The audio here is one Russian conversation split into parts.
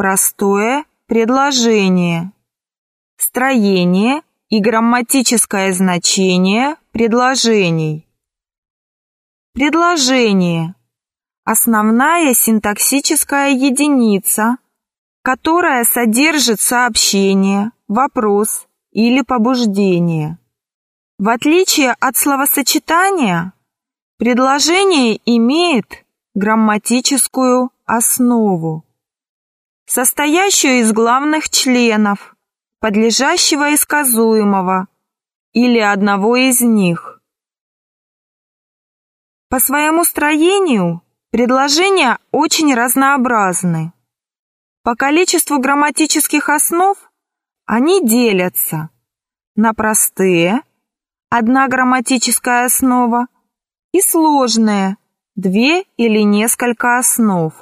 простое предложение. Строение и грамматическое значение предложений. Предложение – основная синтаксическая единица, которая содержит сообщение, вопрос или побуждение. В отличие от словосочетания, предложение имеет грамматическую основу, состоящую из главных членов, подлежащего и сказуемого, или одного из них. По своему строению предложения очень разнообразны. По количеству грамматических основ они делятся на простые, одна грамматическая основа, и сложные, две или несколько основ.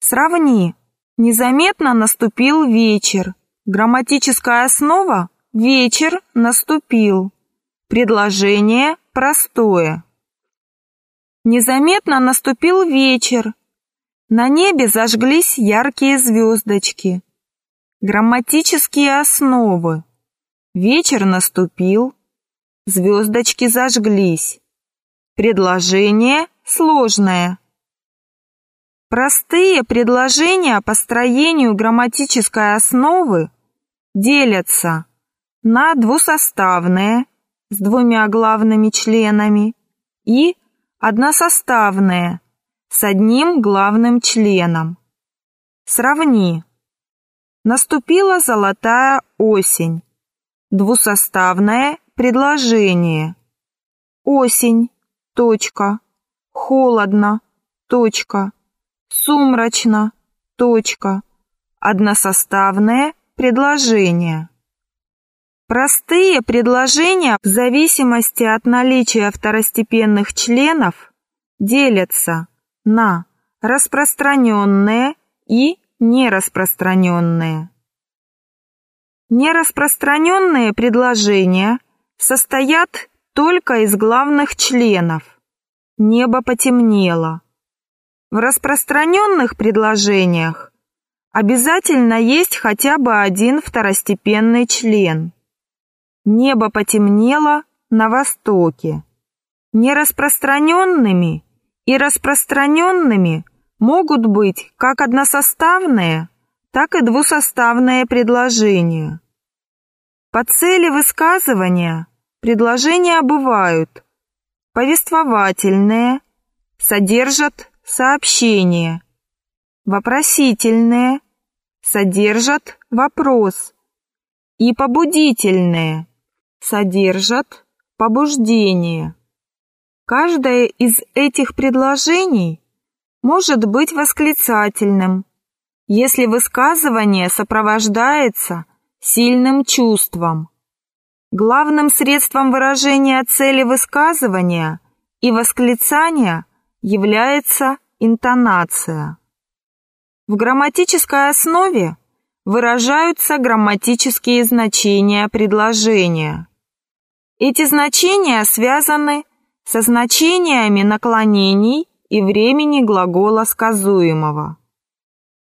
Сравни. Незаметно наступил вечер. Грамматическая основа «вечер наступил». Предложение простое. Незаметно наступил вечер. На небе зажглись яркие звездочки. Грамматические основы. Вечер наступил. Звездочки зажглись. Предложение сложное. Простые предложения по строению грамматической основы делятся на двусоставные с двумя главными членами и односоставные с одним главным членом. Сравни. Наступила золотая осень. Двусоставное предложение. Осень. Точка. Холодно. Точка. Сумрачно. Точка. Односоставное предложение. Простые предложения в зависимости от наличия второстепенных членов делятся на распространенные и нераспространенные. Нераспространенные предложения состоят только из главных членов. Небо потемнело. В распространенных предложениях обязательно есть хотя бы один второстепенный член. Небо потемнело на востоке. Нераспространенными и распространенными могут быть как односоставные, так и двусоставные предложения. По цели высказывания предложения бывают повествовательные, содержат сообщение, вопросительные, содержат вопрос и побудительные, содержат побуждение. Каждое из этих предложений может быть восклицательным, если высказывание сопровождается сильным чувством. Главным средством выражения цели высказывания и восклицания является интонация. В грамматической основе выражаются грамматические значения предложения. Эти значения связаны со значениями наклонений и времени глагола сказуемого.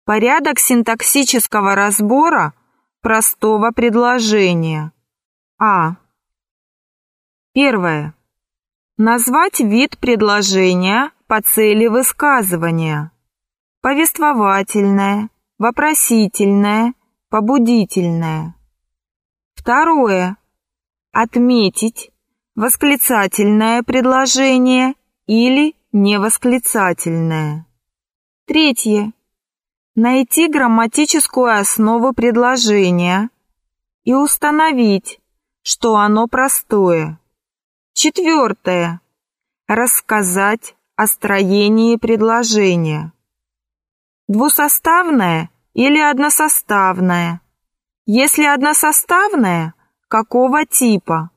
Порядок синтаксического разбора простого предложения. А. Первое. Назвать вид предложения по цели высказывания. Повествовательное, вопросительное, побудительное. Второе. Отметить восклицательное предложение или невосклицательное. Третье. Найти грамматическую основу предложения и установить, что оно простое. Четвертое. Рассказать о строении предложения. Двусоставное или односоставное? Если односоставное, какого типа?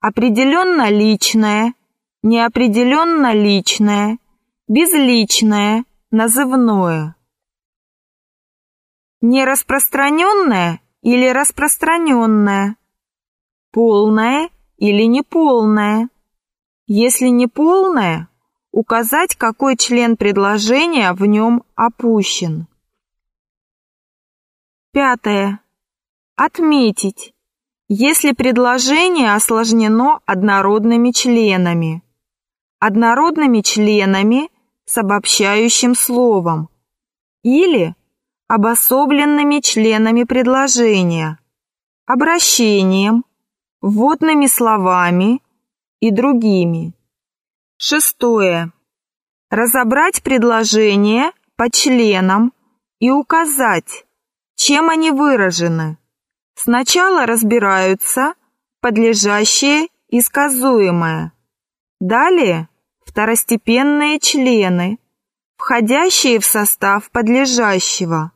Определенно личное, неопределенно личное, безличное, назывное. Нераспространенное или распространенное? полное или неполное. Если неполное, указать, какой член предложения в нем опущен. Пятое. Отметить, если предложение осложнено однородными членами. Однородными членами с обобщающим словом или обособленными членами предложения, обращением, вводными словами и другими. Шестое. Разобрать предложение по членам и указать, чем они выражены. Сначала разбираются подлежащее и сказуемое. Далее второстепенные члены, входящие в состав подлежащего.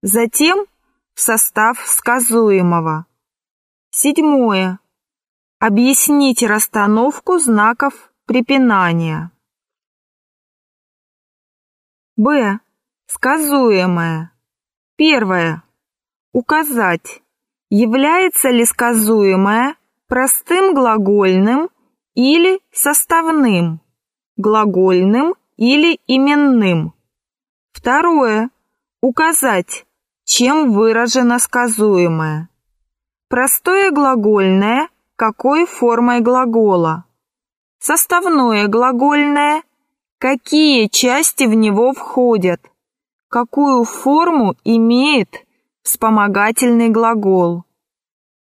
Затем в состав сказуемого. Седьмое. Объясните расстановку знаков препинания. Б. Сказуемое. Первое. Указать, является ли сказуемое простым глагольным или составным, глагольным или именным. Второе. Указать, чем выражено сказуемое. Простое глагольное, какой формой глагола. Составное глагольное, какие части в него входят какую форму имеет вспомогательный глагол.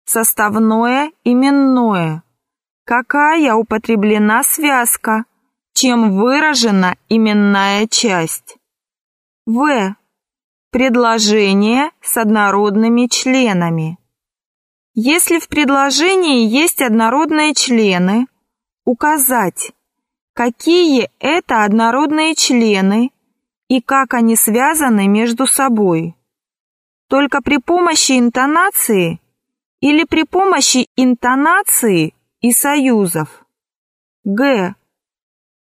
Составное именное. Какая употреблена связка, чем выражена именная часть. В. Предложение с однородными членами. Если в предложении есть однородные члены, указать, какие это однородные члены и как они связаны между собой. Только при помощи интонации или при помощи интонации и союзов. Г.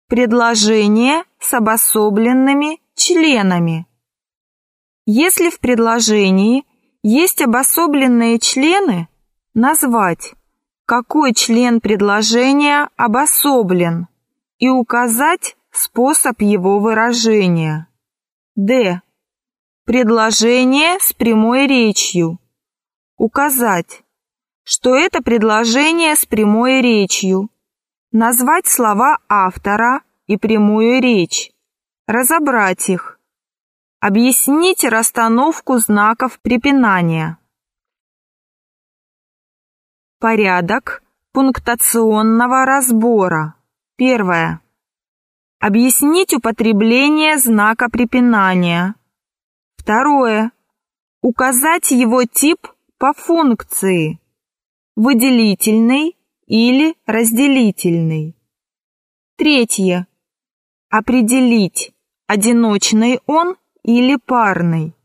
Предложение с обособленными членами. Если в предложении есть обособленные члены, назвать, какой член предложения обособлен, и указать Способ его выражения. Д. Предложение с прямой речью. Указать, что это предложение с прямой речью. Назвать слова автора и прямую речь. Разобрать их. Объяснить расстановку знаков препинания. Порядок пунктационного разбора. Первое. Объяснить употребление знака препинания. Второе. Указать его тип по функции. Выделительный или разделительный. Третье. Определить, одиночный он или парный.